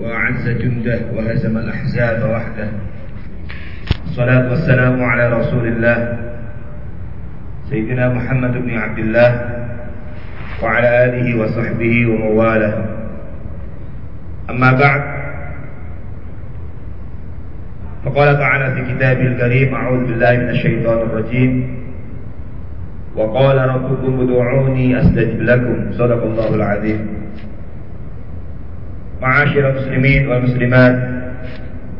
وأعز جنده وهزم الأحزاب وحده. الصلاة والسلام على رسول الله. سيدنا محمد بن عبد الله وعلى آله وصحبه ومواله. أما بعد فقال تعالى في كتابه الكريم أعوذ بالله من الشيطان الرجيم. وقال ربكم ادعوني أستجب لكم. صدق الله العظيم. Ma'asyiral muslimin wal muslimat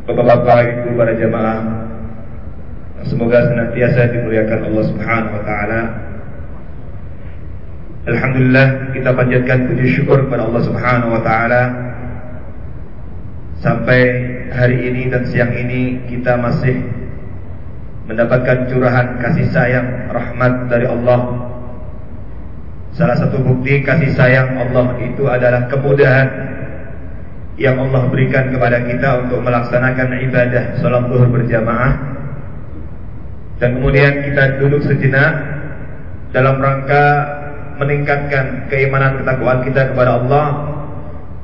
Bapak-bapak ibu para jamaah Semoga senantiasa dimuliakan Allah Subhanahu wa taala. Alhamdulillah kita panjatkan puji syukur kepada Allah Subhanahu wa taala sampai hari ini dan siang ini kita masih mendapatkan curahan kasih sayang rahmat dari Allah. Salah satu bukti kasih sayang Allah itu adalah kemudahan yang Allah berikan kepada kita untuk melaksanakan ibadah salat zuhur berjamaah dan kemudian kita duduk sejenak dalam rangka meningkatkan keimanan ketakwaan kita kepada Allah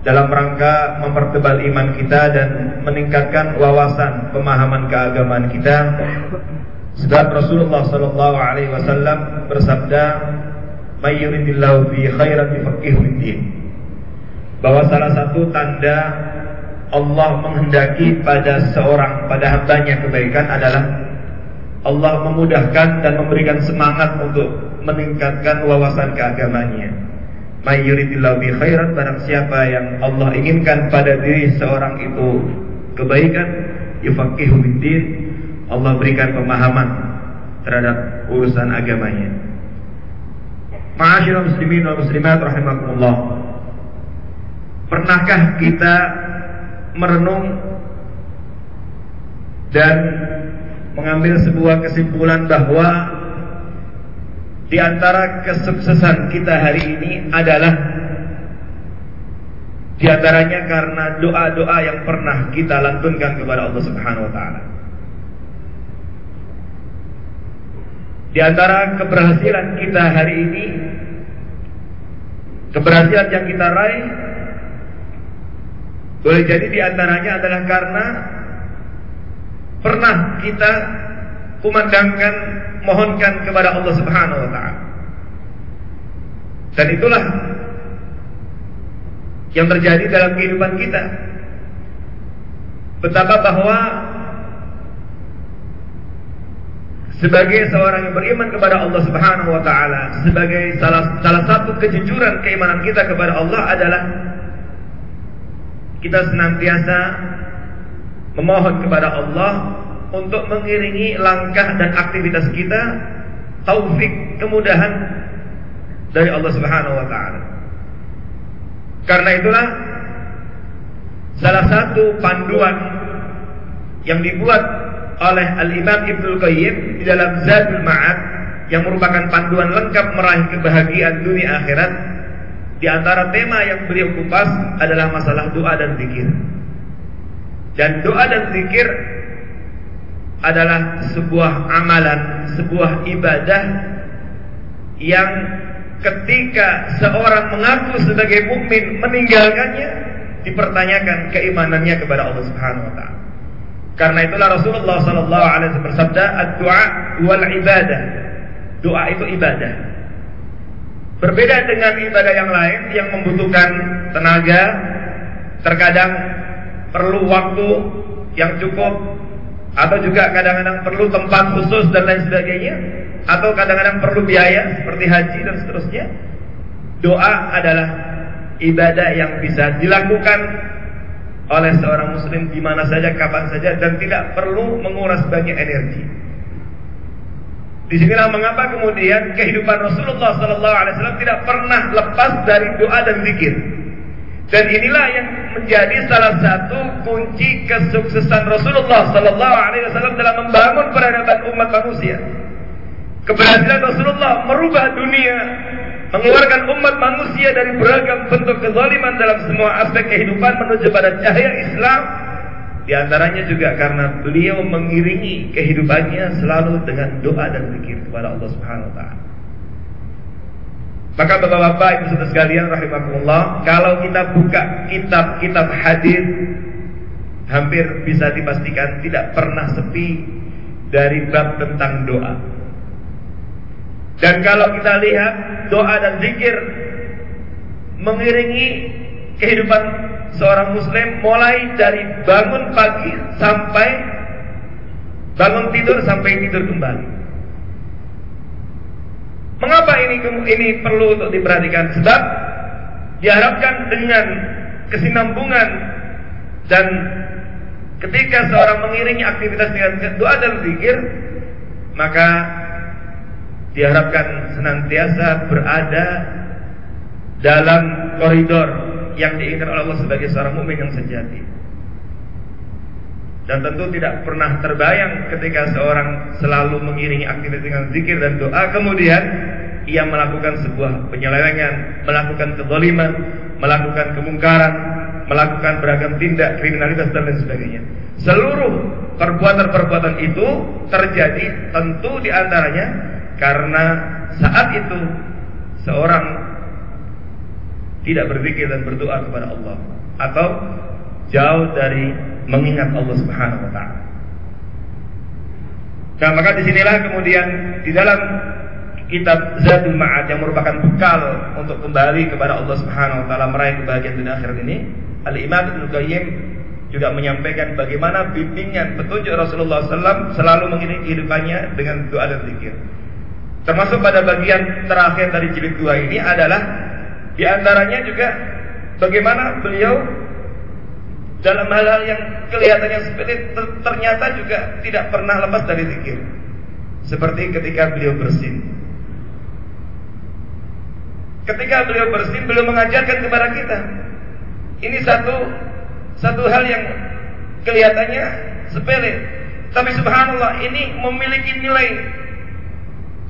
dalam rangka mempertebal iman kita dan meningkatkan wawasan pemahaman keagamaan kita. Sebab Rasulullah sallallahu alaihi wasallam bersabda, "May yuridillahu bi khairan yufaqihu din." Bahwa salah satu tanda Allah menghendaki pada seorang pada hambanya kebaikan adalah Allah memudahkan dan memberikan semangat untuk meningkatkan wawasan keagamanya Mayyuridillahu bi khairan barang siapa yang Allah inginkan pada diri seorang itu kebaikan yufaqihu biddin Allah berikan pemahaman terhadap urusan agamanya. Ma'asyiral muslimin wal muslimat rahimakumullah. Pernahkah kita merenung dan mengambil sebuah kesimpulan bahwa di antara kesuksesan kita hari ini adalah di antaranya karena doa-doa yang pernah kita lantunkan kepada Allah Subhanahu wa taala. Di antara keberhasilan kita hari ini keberhasilan yang kita raih boleh jadi di antaranya adalah karena pernah kita kumandangkan mohonkan kepada Allah Subhanahu wa taala. Dan itulah yang terjadi dalam kehidupan kita. Betapa bahwa sebagai seorang yang beriman kepada Allah Subhanahu wa taala, sebagai salah salah satu kejujuran keimanan kita kepada Allah adalah kita senantiasa memohon kepada Allah untuk mengiringi langkah dan aktivitas kita taufik kemudahan dari Allah Subhanahu wa taala. Karena itulah salah satu panduan yang dibuat oleh Al-Imam Ibnu Qayyim di dalam Zadul Ma'ad yang merupakan panduan lengkap meraih kebahagiaan dunia akhirat di antara tema yang beliau kupas adalah masalah doa dan zikir. Dan doa dan zikir adalah sebuah amalan, sebuah ibadah yang ketika seorang mengaku sebagai mukmin meninggalkannya dipertanyakan keimanannya kepada Allah Subhanahu wa taala. Karena itulah Rasulullah sallallahu alaihi wasallam bersabda, "Ad-du'a wal ibadah." Doa itu ibadah. Berbeda dengan ibadah yang lain yang membutuhkan tenaga, terkadang perlu waktu yang cukup atau juga kadang-kadang perlu tempat khusus dan lain sebagainya atau kadang-kadang perlu biaya seperti haji dan seterusnya doa adalah ibadah yang bisa dilakukan oleh seorang muslim di mana saja kapan saja dan tidak perlu menguras banyak energi Di sinilah mengapa kemudian kehidupan Rasulullah Wasallam tidak pernah lepas dari doa dan zikir. Dan inilah yang menjadi salah satu kunci kesuksesan Rasulullah wasallam dalam membangun peradaban umat manusia. Keberhasilan Rasulullah merubah dunia, mengeluarkan umat manusia dari beragam bentuk kezaliman dalam semua aspek kehidupan menuju pada cahaya Islam. Di antaranya juga karena beliau mengiringi kehidupannya selalu dengan doa dan zikir kepada Allah Subhanahu wa taala. Maka bapak-bapak ibu saudara sekalian rahimakumullah, kalau kita buka kitab-kitab hadis hampir bisa dipastikan tidak pernah sepi dari bab tentang doa. Dan kalau kita lihat doa dan zikir mengiringi kehidupan seorang muslim mulai dari bangun pagi sampai bangun tidur sampai tidur kembali. Mengapa ini ini perlu untuk diperhatikan? Sebab diharapkan dengan kesinambungan dan ketika seorang mengiringi aktivitas dengan doa dan zikir, maka diharapkan senantiasa berada dalam koridor yang diinginkan oleh Allah sebagai seorang mukmin yang sejati. Dan tentu tidak pernah terbayang ketika seorang selalu mengiringi aktivitas dengan zikir dan doa kemudian ia melakukan sebuah penyelewengan, melakukan kezaliman, melakukan kemungkaran, melakukan beragam tindak kriminalitas dan lain sebagainya. Seluruh perbuatan-perbuatan itu terjadi tentu di antaranya karena saat itu seorang tidak berzikir dan berdoa kepada Allah atau jauh dari mengingat Allah Subhanahu wa taala. Nah, maka di sinilah kemudian di dalam kitab Zadul Ma'ad yang merupakan bekal untuk kembali kepada Allah Subhanahu wa taala meraih kebahagiaan dunia akhirat ini, Al-Imam Ibnu Qayyim juga menyampaikan bagaimana bimbingan petunjuk Rasulullah SAW selalu mengiringi kehidupannya dengan doa dan zikir. Termasuk pada bagian terakhir dari jilid dua ini adalah di antaranya juga bagaimana beliau dalam hal-hal yang kelihatannya sepele ternyata juga tidak pernah lepas dari zikir. Seperti ketika beliau bersin. Ketika beliau bersin, beliau mengajarkan kepada kita. Ini satu satu hal yang kelihatannya sepele, tapi subhanallah ini memiliki nilai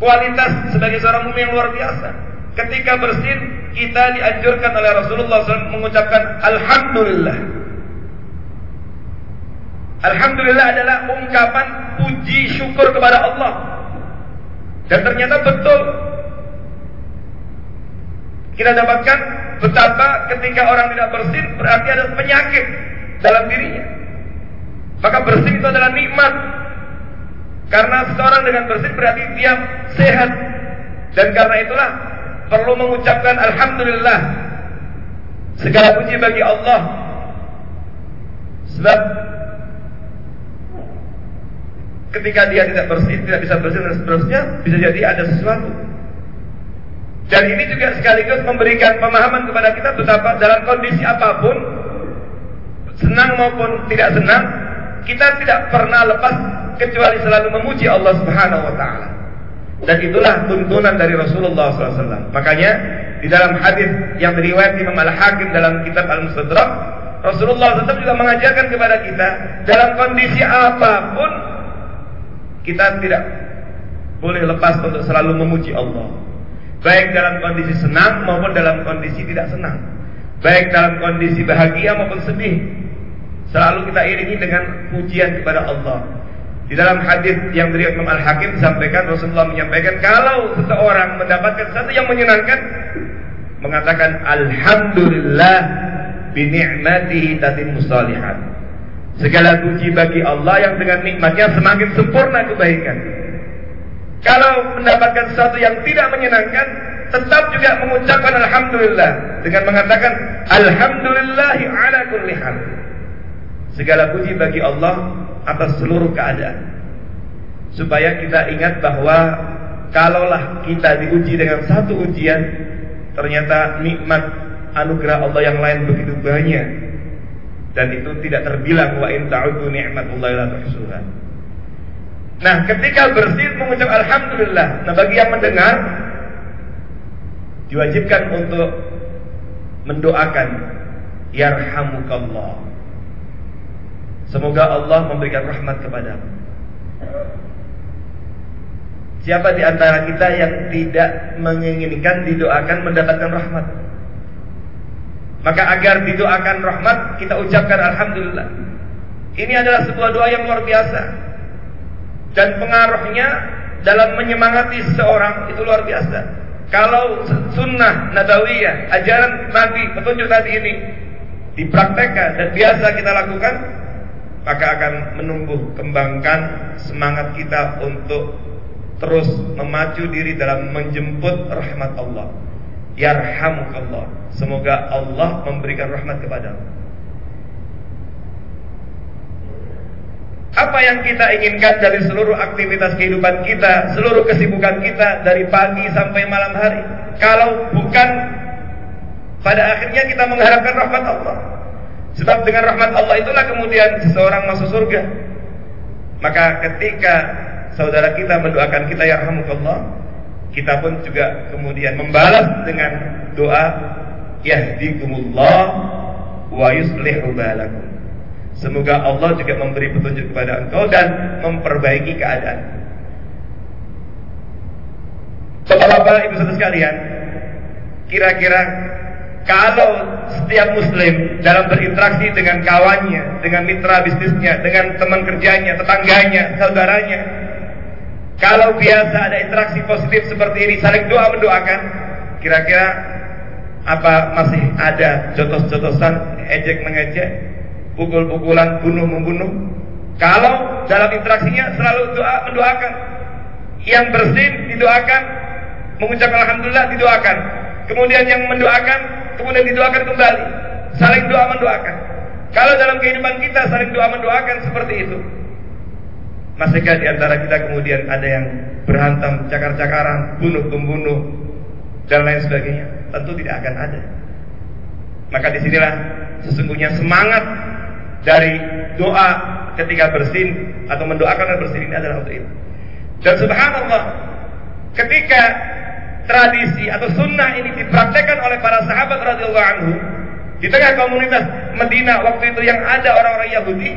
kualitas sebagai seorang mukmin yang luar biasa. Ketika bersin, kita dianjurkan oleh Rasulullah SAW mengucapkan Alhamdulillah. Alhamdulillah adalah ungkapan puji syukur kepada Allah. Dan ternyata betul. Kita dapatkan betapa ketika orang tidak bersih berarti ada penyakit dalam dirinya. Maka bersih itu adalah nikmat. Karena seorang dengan bersih berarti dia sehat. Dan karena itulah perlu mengucapkan Alhamdulillah. Segala puji bagi Allah. Sebab ketika dia tidak bersih, tidak bisa bersih dan seterusnya, bisa jadi ada sesuatu. Dan ini juga sekaligus memberikan pemahaman kepada kita betapa dalam kondisi apa pun, senang maupun tidak senang, kita tidak pernah lepas kecuali selalu memuji Allah Subhanahu wa taala. Dan itulah tuntunan dari Rasulullah SAW. Makanya di dalam hadis yang diriwayat Imam Al Hakim dalam kitab Al Mustadrak, Rasulullah SAW juga mengajarkan kepada kita dalam kondisi apa pun kita tidak boleh lepas untuk selalu memuji Allah. Baik dalam kondisi senang maupun dalam kondisi tidak senang. Baik dalam kondisi bahagia maupun sedih. Selalu kita iringi dengan pujian kepada Allah. Di dalam hadis yang dari Imam Al-Hakim disampaikan Rasulullah menyampaikan kalau seseorang mendapatkan sesuatu yang menyenangkan mengatakan alhamdulillah bi ni'matihi tatimmu shalihat. Segala puji bagi Allah yang dengan nikmatnya semakin sempurna kebaikan. Kalau mendapatkan sesuatu yang tidak menyenangkan, tetap juga mengucapkan Alhamdulillah dengan mengatakan Alhamdulillahi ala kulli hal. Segala puji bagi Allah atas seluruh keadaan. Supaya kita ingat bahwa kalaulah kita diuji dengan satu ujian, ternyata nikmat anugerah Allah yang lain begitu banyak dan itu tidak terbilang wa in ta'udu ni'matullahi la tuhsuha. Nah, ketika bersih mengucap alhamdulillah. Nah, bagi yang mendengar diwajibkan untuk mendoakan yarhamukallah. Semoga Allah memberikan rahmat kepadamu. Siapa di antara kita yang tidak menginginkan didoakan mendapatkan rahmat? Maka agar didoakan rahmat kita ucapkan alhamdulillah. Ini adalah sebuah doa yang luar biasa. Dan pengaruhnya dalam menyemangati seseorang itu luar biasa. Kalau sunnah nabawiyah, ajaran Nabi, petunjuk Nabi ini dipraktekkan dan biasa kita lakukan, maka akan menumbuh kembangkan semangat kita untuk terus memacu diri dalam menjemput rahmat Allah. Yarhamukallah. Semoga Allah memberikan rahmat kepadamu. Apa yang kita inginkan dari seluruh aktivitas kehidupan kita, seluruh kesibukan kita dari pagi sampai malam hari. Kalau bukan pada akhirnya kita mengharapkan rahmat Allah. Sebab dengan rahmat Allah itulah kemudian seseorang masuk surga. Maka ketika saudara kita mendoakan kita ya rahmatullah, kita pun juga kemudian membalas dengan doa yahdikumullah wa yuslihu balakum. Semoga Allah juga memberi petunjuk kepada engkau dan memperbaiki keadaan. Bapak-bapak, ibu saudara sekalian, kira-kira kalau setiap muslim dalam berinteraksi dengan kawannya, dengan mitra bisnisnya, dengan teman kerjanya, tetangganya, saudaranya, kalau biasa ada interaksi positif seperti ini, saling doa mendoakan, kira-kira apa masih ada jotos-jotosan, ejek mengejek? pukul-pukulan, bunuh-membunuh. Kalau dalam interaksinya selalu doa mendoakan. Yang bersin didoakan, mengucap alhamdulillah didoakan. Kemudian yang mendoakan, kemudian didoakan kembali. Saling doa mendoakan. Kalau dalam kehidupan kita saling doa mendoakan seperti itu. Masihkah di antara kita kemudian ada yang berhantam cakar-cakaran, bunuh-pembunuh dan lain sebagainya? Tentu tidak akan ada. Maka di sinilah sesungguhnya semangat dari doa ketika bersin atau mendoakan dan bersin ini adalah untuk itu. Dan subhanallah, ketika tradisi atau sunnah ini dipraktekkan oleh para sahabat radhiyallahu anhu di tengah komunitas Medina waktu itu yang ada orang-orang Yahudi,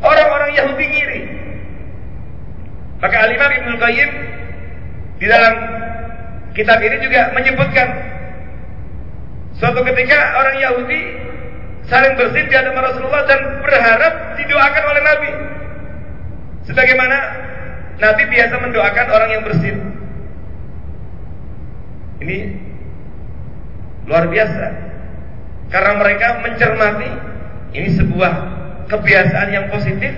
orang-orang Yahudi ngiri. Maka Al-Imam Ibnu Qayyim di dalam kitab ini juga menyebutkan suatu ketika orang Yahudi saling bersin di hadapan Rasulullah dan berharap didoakan oleh Nabi. Sebagaimana Nabi biasa mendoakan orang yang bersin. Ini luar biasa. Karena mereka mencermati ini sebuah kebiasaan yang positif.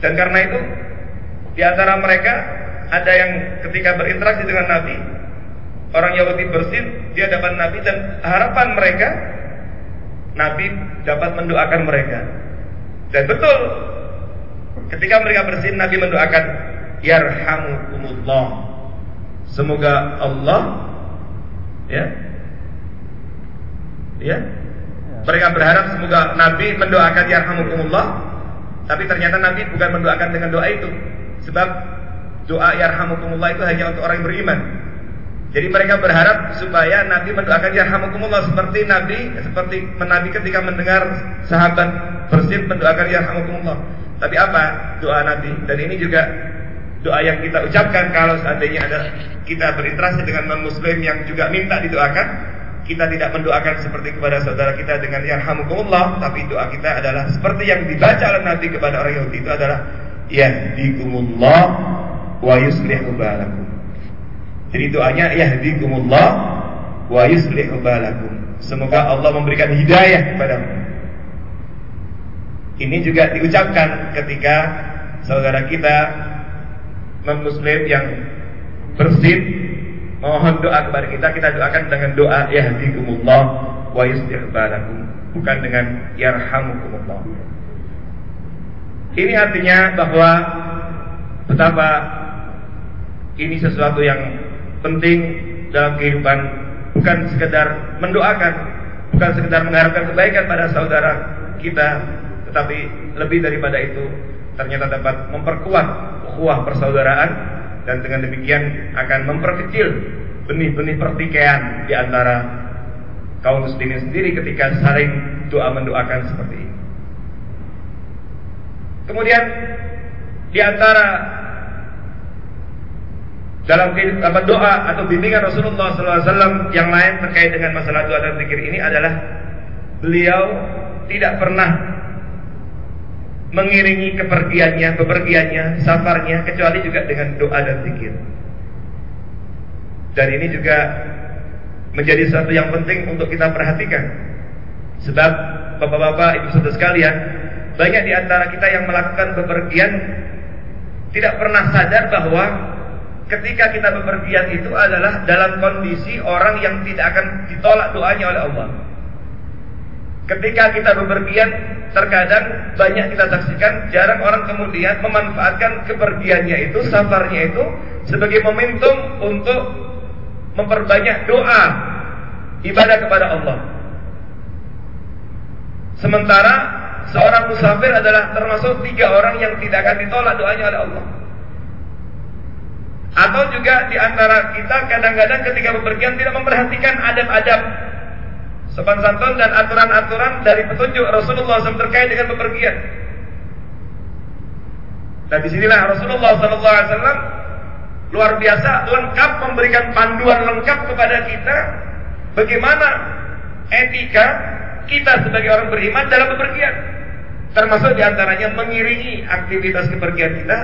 Dan karena itu di antara mereka ada yang ketika berinteraksi dengan Nabi, orang Yahudi bersin di hadapan Nabi dan harapan mereka Nabi dapat mendoakan mereka. Dan betul, ketika mereka bersin, Nabi mendoakan, Yarhamukumullah. Semoga Allah, ya, ya, mereka berharap semoga Nabi mendoakan Yarhamukumullah. Tapi ternyata Nabi bukan mendoakan dengan doa itu. Sebab doa Yarhamukumullah itu hanya untuk orang yang beriman. Jadi mereka berharap supaya Nabi mendoakan yarhamukumullah seperti Nabi seperti Nabi ketika mendengar sahabat bersin mendoakan yarhamukumullah. Tapi apa doa Nabi? Dan ini juga doa yang kita ucapkan kalau seandainya ada kita berinteraksi dengan non muslim yang juga minta didoakan, kita tidak mendoakan seperti kepada saudara kita dengan yarhamukumullah, tapi doa kita adalah seperti yang dibaca oleh Nabi kepada orang Yahudi itu adalah yahdikumullah wa yuslihu balakum. Jadi doanya yahdikumullah wa yuslihu balakum. Semoga Allah memberikan hidayah kepadamu. Ini juga diucapkan ketika saudara kita non muslim yang bersin mohon doa kepada kita kita doakan dengan doa yahdikumullah wa yuslihu balakum bukan dengan yarhamukumullah. Ini artinya bahwa betapa ini sesuatu yang penting dalam kehidupan bukan sekedar mendoakan, bukan sekedar mengharapkan kebaikan pada saudara kita, tetapi lebih daripada itu ternyata dapat memperkuat ukhuwah persaudaraan dan dengan demikian akan memperkecil benih-benih pertikaian di antara kaum muslimin sendiri ketika saling doa mendoakan seperti ini. Kemudian di antara dalam apa doa atau bimbingan Rasulullah SAW yang lain terkait dengan masalah doa dan zikir ini adalah beliau tidak pernah mengiringi kepergiannya, bepergiannya, safarnya kecuali juga dengan doa dan zikir. Dan ini juga menjadi sesuatu yang penting untuk kita perhatikan. Sebab Bapak-bapak, Ibu Saudara sekalian, banyak di antara kita yang melakukan bepergian tidak pernah sadar bahwa ketika kita bepergian itu adalah dalam kondisi orang yang tidak akan ditolak doanya oleh Allah. Ketika kita bepergian, terkadang banyak kita saksikan jarang orang kemudian memanfaatkan kepergiannya itu, safarnya itu sebagai momentum untuk memperbanyak doa ibadah kepada Allah. Sementara seorang musafir adalah termasuk tiga orang yang tidak akan ditolak doanya oleh Allah. Atau juga di antara kita kadang-kadang ketika bepergian tidak memperhatikan adab-adab sopan santun dan aturan-aturan dari petunjuk Rasulullah SAW terkait dengan bepergian. Dan di sinilah Rasulullah SAW luar biasa lengkap memberikan panduan lengkap kepada kita bagaimana etika kita sebagai orang beriman dalam bepergian. Termasuk di antaranya mengiringi aktivitas kepergian kita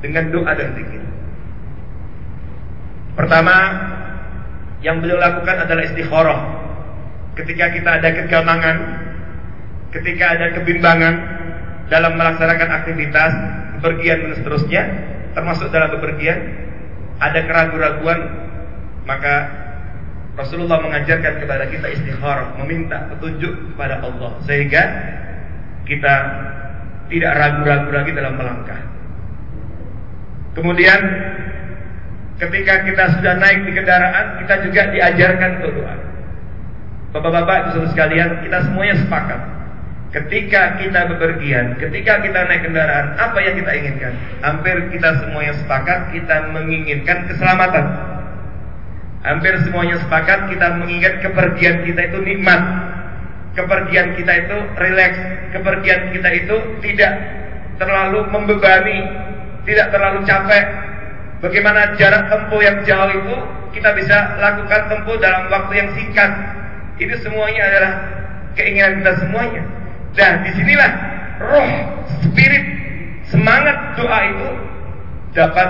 dengan doa dan zikir. Pertama, yang beliau lakukan adalah istikharah. Ketika kita ada kegamangan, ketika ada kebimbangan dalam melaksanakan aktivitas bepergian dan seterusnya, termasuk dalam bepergian, ada keraguan-raguan, maka Rasulullah mengajarkan kepada kita istikharah, meminta petunjuk kepada Allah sehingga kita tidak ragu-ragu lagi dalam melangkah. Kemudian Ketika kita sudah naik di kendaraan, kita juga diajarkan untuk doa. Bapak-bapak, ibu sekalian, kita semuanya sepakat. Ketika kita bepergian, ketika kita naik kendaraan, apa yang kita inginkan? Hampir kita semuanya sepakat, kita menginginkan keselamatan. Hampir semuanya sepakat, kita mengingat kepergian kita itu nikmat. Kepergian kita itu rileks. Kepergian kita itu tidak terlalu membebani, tidak terlalu capek, Bagaimana jarak tempuh yang jauh itu kita bisa lakukan tempuh dalam waktu yang singkat. Itu semuanya adalah keinginan kita semuanya. Dan di sinilah roh, spirit, semangat doa itu dapat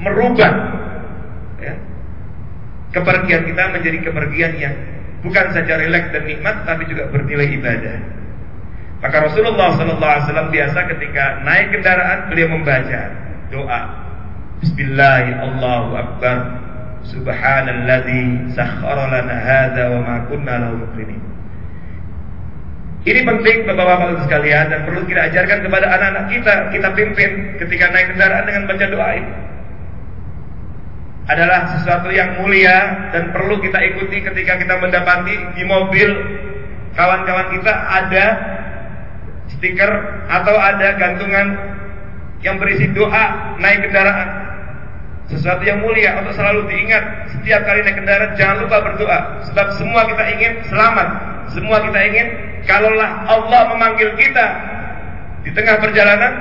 merubah ya, kepergian kita menjadi kepergian yang bukan saja rileks dan nikmat, tapi juga bernilai ibadah. Maka Rasulullah SAW biasa ketika naik kendaraan beliau membaca doa Bismillah Allahu Akbar Subhanalladzi sakhkhara lana hadza wa ma kunna lahu muqrinin. Ini penting Bapak-bapak sekalian dan perlu kita ajarkan kepada anak-anak kita, kita pimpin ketika naik kendaraan dengan baca doa ini. Adalah sesuatu yang mulia dan perlu kita ikuti ketika kita mendapati di mobil kawan-kawan kita ada stiker atau ada gantungan yang berisi doa naik kendaraan sesuatu yang mulia untuk selalu diingat setiap kali naik kendaraan jangan lupa berdoa. Sebab semua kita ingin selamat. Semua kita ingin kalaulah Allah memanggil kita di tengah perjalanan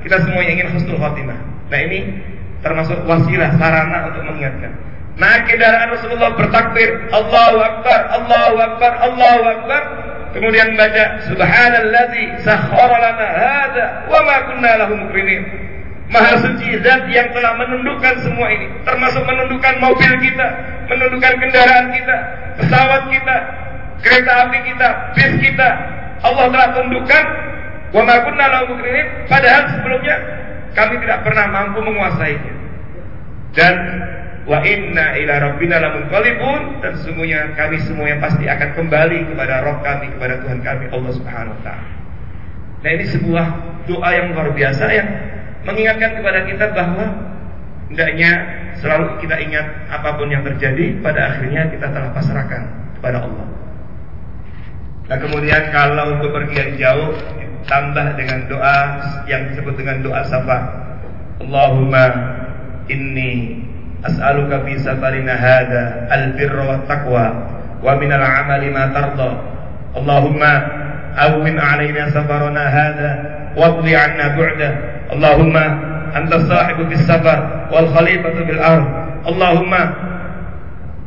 kita semua ingin husnul khotimah nah ini termasuk wasilah sarana untuk mengingatkan. Naik kendaraan Rasulullah bertakbir Allahu Akbar Allahu Akbar Allahu Akbar. Kemudian baca subhanalladzi sakhkhara lana hadza wa ma kunna lahu muqrinin Maha suci zat yang telah menundukkan semua ini. Termasuk menundukkan mobil kita Menundukkan kendaraan kita Pesawat kita Kereta api kita Bis kita. Allah telah tundukkan. Wa ma kunna Padahal sebelumnya Kami tidak pernah mampu menguasainya. Dan Wa inna ila rabbina lamunqalibun. Dan sesungguhnya kami semuanya pasti akan kembali kepada roh kami Kepada Tuhan kami Allah subhanahu wa ta'ala. Nah ini sebuah doa yang luar biasa yang mengingatkan kepada kita bahwa hendaknya selalu kita ingat apa pun yang terjadi pada akhirnya kita telah pasrahkan kepada Allah. Nah kemudian kalau bepergian jauh tambah dengan doa yang disebut dengan doa safa. Allahumma inni as'aluka fi safarina hadha al-birra wa taqwa wa min al-amali ma tarda. Allahumma awmin alaina safarana hadha wa adli 'anna bu'dah بعده اللهم أنت الصاحب في السفر والخليفة في الأرض اللهم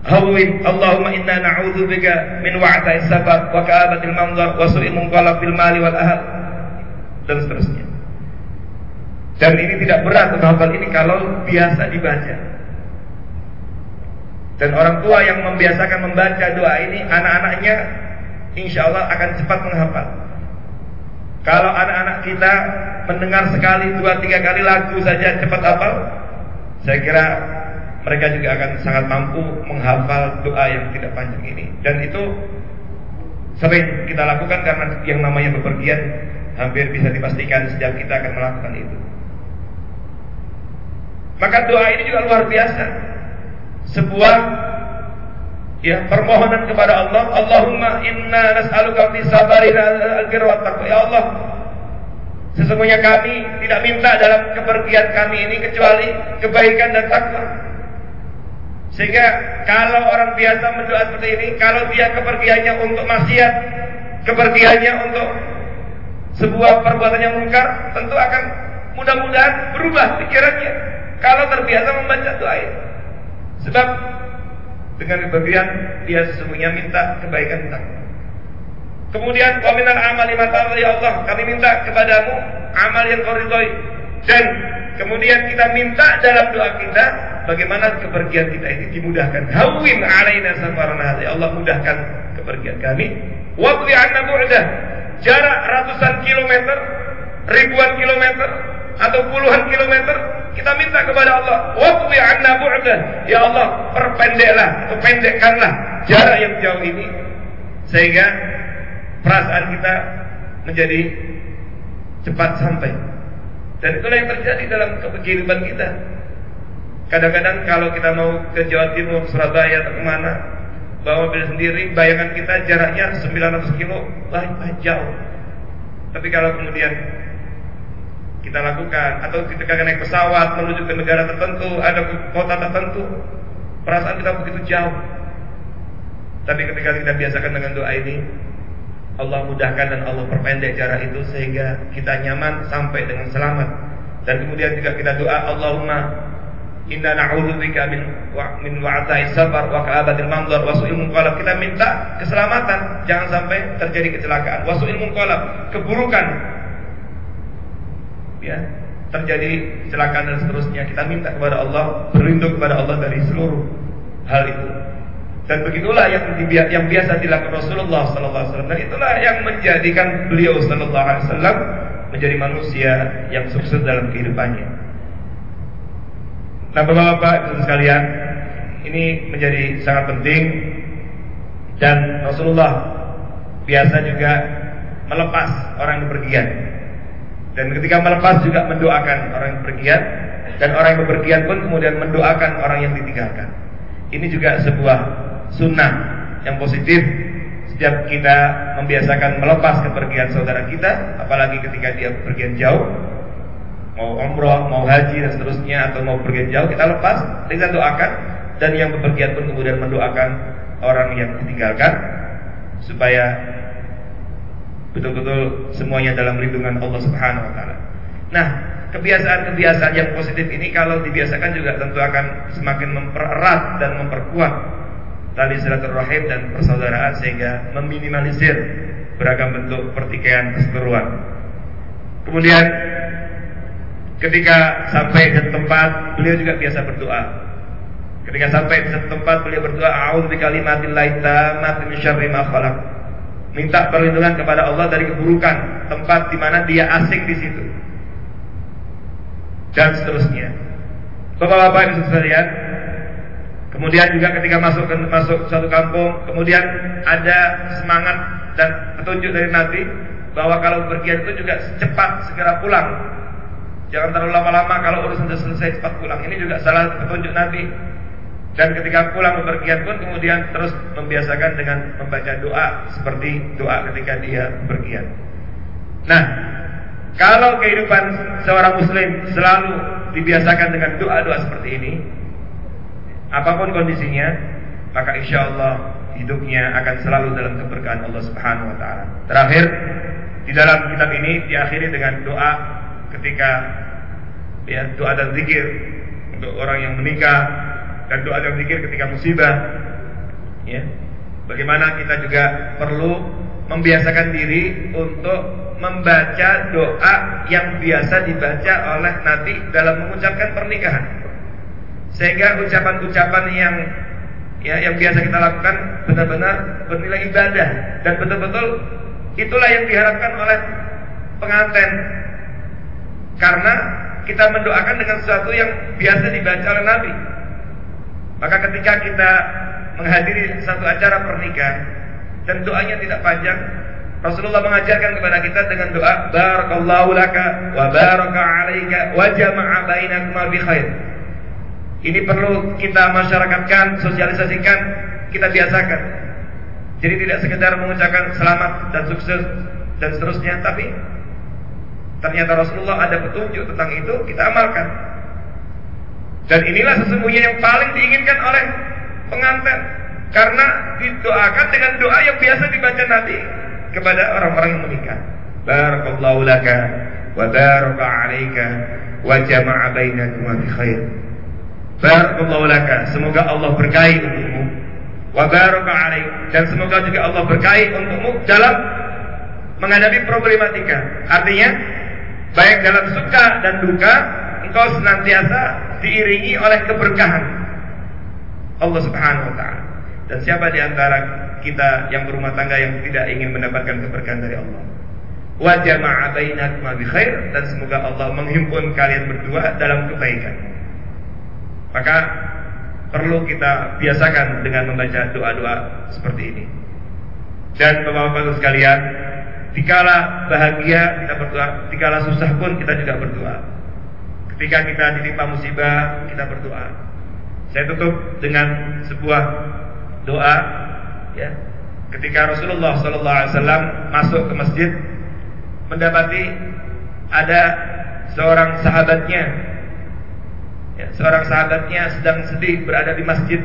هون اللهم إنا نعوذ بك من وعثاء السفر وكآبة المنظر وسوء المنقلب في المال والأهل dan seterusnya. Dan ini tidak berat menghafal ini kalau biasa dibaca. Dan orang tua yang membiasakan membaca doa ini, anak-anaknya insya Allah akan cepat menghafal. Kalau anak-anak kita mendengar sekali, dua, tiga kali lagu saja cepat hafal, saya kira mereka juga akan sangat mampu menghafal doa yang tidak panjang ini. Dan itu sering kita lakukan karena yang namanya bepergian hampir bisa dipastikan setiap kita akan melakukan itu. Maka doa ini juga luar biasa. Sebuah ya permohonan kepada Allah Allahumma inna nas'aluka fi al-birra ya Allah sesungguhnya kami tidak minta dalam kepergian kami ini kecuali kebaikan dan takwa sehingga kalau orang biasa mendoa seperti ini kalau dia kepergiannya untuk maksiat kepergiannya untuk sebuah perbuatan yang mungkar tentu akan mudah-mudahan berubah pikirannya kalau terbiasa membaca doa ini sebab dengan kebahagiaan dia sesungguhnya minta kebaikan takwa. Kemudian waminal amal lima ya Allah kami minta kepadamu amal yang kau ridhoi dan kemudian kita minta dalam doa kita bagaimana kepergian kita ini dimudahkan. Hawin alaina safarana ya Allah mudahkan kepergian kami. Waqdi anna bu'dah jarak ratusan kilometer, ribuan kilometer atau puluhan kilometer kita minta kepada Allah, "Waqdi 'anna bu'dah." Ya Allah, perpendeklah, pendekkanlah jarak yang jauh ini sehingga perasaan kita menjadi cepat sampai. Dan itulah yang terjadi dalam kehidupan kita. Kadang-kadang kalau kita mau ke Jawa Timur, Surabaya atau ke mana, bawa mobil sendiri, bayangan kita jaraknya 900 kilo, wah jauh. Tapi kalau kemudian kita lakukan atau ketika naik pesawat menuju ke negara tertentu, ada kota tertentu, perasaan kita begitu jauh. Tapi ketika kita biasakan dengan doa ini, Allah mudahkan dan Allah perpendek jarak itu sehingga kita nyaman sampai dengan selamat. Dan kemudian juga kita doa Allahumma inna na'udzubika min wa, min wa'atai sabar wa ka'abatil manzar wa su'il munqalab. Kita minta keselamatan, jangan sampai terjadi kecelakaan. Wa su'il munqalab, keburukan ya terjadi kecelakaan dan seterusnya kita minta kepada Allah berlindung kepada Allah dari seluruh hal itu dan begitulah yang yang biasa dilakukan Rasulullah Sallallahu Alaihi Wasallam dan itulah yang menjadikan beliau Sallallahu Alaihi Wasallam menjadi manusia yang sukses dalam kehidupannya. Nah, bapak-bapak sekalian, ini menjadi sangat penting dan Rasulullah biasa juga melepas orang yang berpergian dan ketika melepas juga mendoakan orang yang berpergian dan orang yang berpergian pun kemudian mendoakan orang yang ditinggalkan. Ini juga sebuah sunnah yang positif setiap kita membiasakan melepas kepergian saudara kita, apalagi ketika dia berpergian jauh, mau umroh, mau haji dan seterusnya atau mau pergi jauh kita lepas, kita doakan dan yang bepergian pun kemudian mendoakan orang yang ditinggalkan supaya betul-betul semuanya dalam lindungan Allah Subhanahu wa taala. Nah, kebiasaan-kebiasaan yang positif ini kalau dibiasakan juga tentu akan semakin mempererat dan memperkuat tali silaturahim dan persaudaraan sehingga meminimalisir beragam bentuk pertikaian keseteruan. Kemudian ketika sampai di tempat beliau juga biasa berdoa. Ketika sampai di tempat beliau berdoa, "A'udzu bikalimatillah tammati min syarri ma khalaq." minta perlindungan kepada Allah dari keburukan tempat di mana dia asing di situ dan seterusnya. Bapak-bapak yang sekalian, kemudian juga ketika masuk ke masuk suatu kampung, kemudian ada semangat dan petunjuk dari Nabi bahwa kalau berpergian itu juga cepat segera pulang. Jangan terlalu lama-lama kalau urusan sudah selesai cepat pulang. Ini juga salah petunjuk Nabi dan ketika pulang bepergian pun kemudian terus membiasakan dengan membaca doa seperti doa ketika dia bepergian. Nah, kalau kehidupan seorang muslim selalu dibiasakan dengan doa-doa seperti ini, apa pun kondisinya, maka insya Allah hidupnya akan selalu dalam keberkahan Allah Subhanahu wa taala. Terakhir, di dalam kitab ini diakhiri dengan doa ketika ya doa dan zikir untuk orang yang menikah dan doa dan zikir ketika musibah. Ya. Bagaimana kita juga perlu membiasakan diri untuk membaca doa yang biasa dibaca oleh Nabi dalam mengucapkan pernikahan. Sehingga ucapan-ucapan yang ya yang biasa kita lakukan benar-benar bernilai ibadah. Dan betul-betul itulah yang diharapkan oleh pengantin. Karena kita mendoakan dengan sesuatu yang biasa dibaca oleh Nabi. Maka ketika kita menghadiri satu acara pernikahan dan doanya tidak panjang Rasulullah mengajarkan kepada kita dengan doa barakallahu laka wa baraka alaika wa jama'a bainakuma bi khair ini perlu kita masyarakatkan, sosialisasikan, kita biasakan. Jadi tidak sekedar mengucapkan selamat dan sukses dan seterusnya, tapi ternyata Rasulullah ada petunjuk tentang itu, kita amalkan. Dan inilah sesungguhnya yang paling diinginkan oleh pengantin karena didoakan dengan doa yang biasa dibaca Nabi kepada orang-orang yang menikah. Barakallahu laka wa baraka 'alaika wa jama'a bainakuma bi khair. Barakallahu laka. Semoga Allah berkahi untukmu. Wa baraka alaik. Dan semoga juga Allah berkahi untukmu dalam menghadapi problematika. Artinya, baik dalam suka dan duka, engkau senantiasa diiringi oleh keberkahan Allah Subhanahu wa taala. Dan siapa di antara kita yang berumah tangga yang tidak ingin mendapatkan keberkahan dari Allah? Wa jama'a bainakuma bi khair dan semoga Allah menghimpun kalian berdua dalam kebaikan. Maka perlu kita biasakan dengan membaca doa-doa seperti ini. Dan Bapak-bapak sekalian, dikala bahagia kita berdoa, dikala susah pun kita juga berdoa. Ketika kita ditimpa musibah, kita berdoa. Saya tutup dengan sebuah doa ya. Ketika Rasulullah wasallam masuk ke masjid mendapati ada seorang sahabatnya ya, seorang sahabatnya sedang sedih berada di masjid.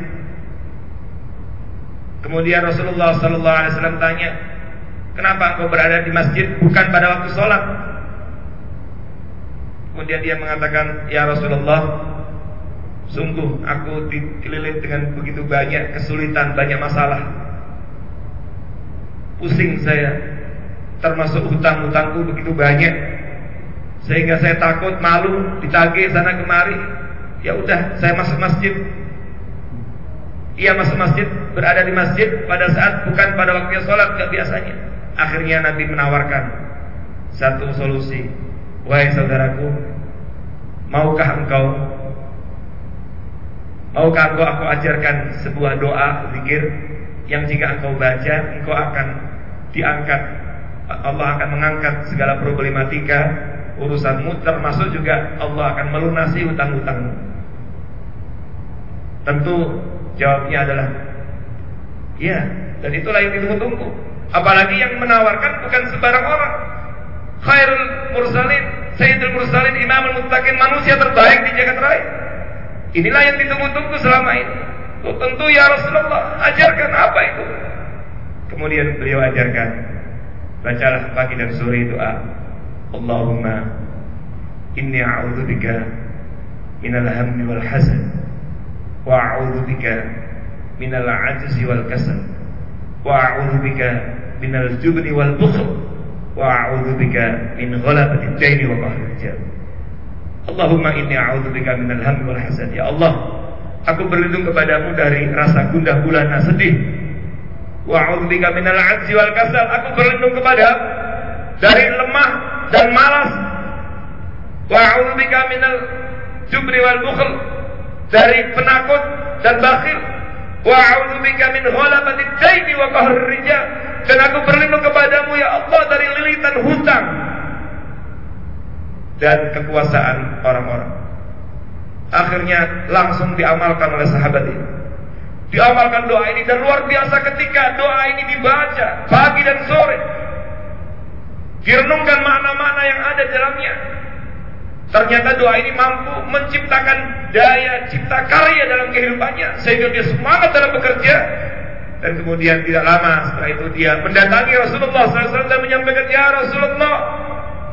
Kemudian Rasulullah Sallallahu Alaihi Wasallam tanya, kenapa engkau berada di masjid bukan pada waktu sholat? Kemudian dia mengatakan, ya Rasulullah, sungguh aku dililit dengan begitu banyak kesulitan, banyak masalah. Pusing saya, termasuk hutang-hutangku begitu banyak, sehingga saya takut malu ditagih sana kemari Ya udah, saya masuk masjid. Ia masuk masjid, berada di masjid pada saat bukan pada waktunya sholat, gak biasanya. Akhirnya Nabi menawarkan satu solusi. Wahai saudaraku, maukah engkau Maukah engkau aku ajarkan sebuah doa zikir yang jika engkau baca engkau akan diangkat Allah akan mengangkat segala problematika urusanmu termasuk juga Allah akan melunasi hutang-hutangmu. Tentu jawabnya adalah ya, dan itulah yang ditunggu-tunggu. Apalagi yang menawarkan bukan sebarang orang. Khairul mursalin, Sayyidul mursalin, Imamul muttaqin, manusia terbaik di jagat raya. Inilah yang ditunggu-tunggu selama ini. Tentu ya Rasulullah, ajarkan apa itu? Kemudian beliau ajarkan, bacalah pagi dan sore doa Allahumma inni a'udzu bika minal hammi wal hazan wa a'udzu bika minal ajzi wal kasal wa a'udzu bika minal jubni wal bukhl wa a'udzu bika min ghalabati ad-daini wa qahri rijal Allahumma inni a'udzu bika minal hammi wal hazan ya Allah aku berlindung kepadamu dari rasa gundah gulana sedih. Wa a'udzu bika minal ajzi wal kasal aku berlindung kepadamu dari lemah dan malas. Wa a'udzubika minal jubri wal bukhl dari penakut dan bakhil. Wa a'udzubika min ghalabatid daini wa qahrir rijal. Dan aku berlindung kepadamu ya Allah dari lilitan hutang dan kekuasaan orang-orang. Akhirnya langsung diamalkan oleh sahabat ini. Diamalkan doa ini dan luar biasa ketika doa ini dibaca pagi dan sore Direnungkan makna-makna yang ada dalamnya. Ternyata doa ini mampu menciptakan daya cipta karya dalam kehidupannya sehingga dia semangat dalam bekerja. Dan kemudian tidak lama setelah itu dia mendatangi Rasulullah SAW dan menyampaikan ya Rasulullah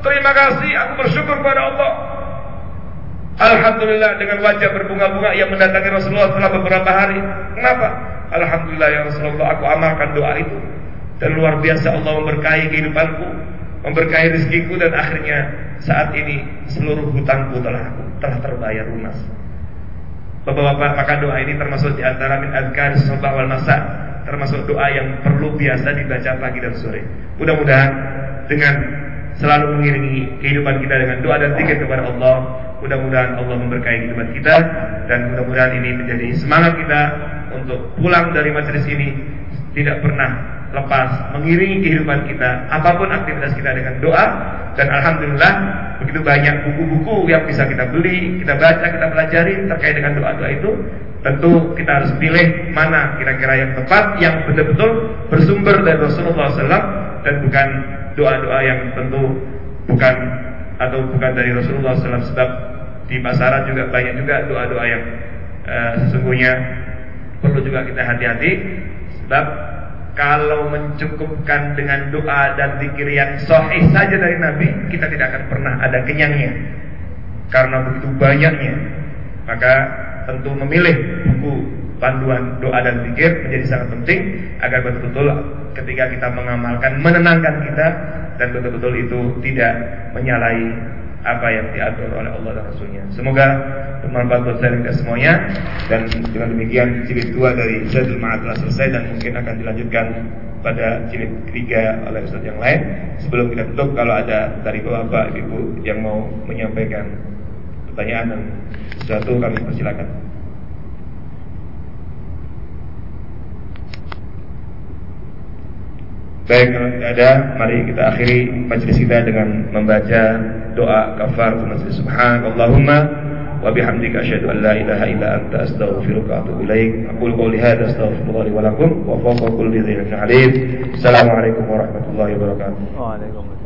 terima kasih aku bersyukur kepada Allah. Alhamdulillah dengan wajah berbunga-bunga ia mendatangi Rasulullah setelah beberapa hari. Kenapa? Alhamdulillah ya Rasulullah aku amalkan doa itu. Dan luar biasa Allah memberkahi kehidupanku memberkahi rezekiku dan akhirnya saat ini seluruh hutangku telah telah terbayar lunas. Bapak-bapak, maka doa ini termasuk di antara min azkar sabah wal masa, termasuk doa yang perlu biasa dibaca pagi dan sore. Mudah-mudahan dengan selalu mengiringi kehidupan kita dengan doa dan zikir kepada Allah, mudah-mudahan Allah memberkahi kehidupan kita dan mudah-mudahan ini menjadi semangat kita untuk pulang dari majelis ini tidak pernah lepas mengiringi kehidupan kita apa pun aktivitas kita dengan doa dan alhamdulillah begitu banyak buku-buku yang bisa kita beli, kita baca, kita pelajari terkait dengan doa-doa itu tentu kita harus pilih mana kira-kira yang tepat yang betul-betul bersumber dari Rasulullah SAW dan bukan doa-doa yang tentu bukan atau bukan dari Rasulullah SAW sebab di pasaran juga banyak juga doa-doa yang uh, sesungguhnya perlu juga kita hati-hati sebab kalau mencukupkan dengan doa dan zikir yang sahih saja dari Nabi, kita tidak akan pernah ada kenyangnya. Karena begitu banyaknya, maka tentu memilih buku panduan doa dan zikir menjadi sangat penting agar betul-betul ketika kita mengamalkan menenangkan kita dan betul-betul itu tidak menyalahi apa yang diatur oleh Allah dan Rasulnya. Semoga bermanfaat buat saya dan semuanya dan dengan demikian jilid dua dari Zadul Ma'ad telah selesai dan mungkin akan dilanjutkan pada jilid ketiga oleh Ustaz yang lain. Sebelum kita tutup kalau ada dari bapak ibu yang mau menyampaikan pertanyaan dan sesuatu kami persilakan. Baik, kalau tidak ada, mari kita akhiri majelis kita dengan membaca دعاء كفارة المسجد سبحانك اللهم وبحمدك أشهد أن لا إله إلا أنت أستغفرك وأتوب إليك. أقول قولي هذا أستغفر الله ولكم وفوق كل ذي علم عليم. السلام عليكم ورحمة الله وبركاته. وعليكم السلام.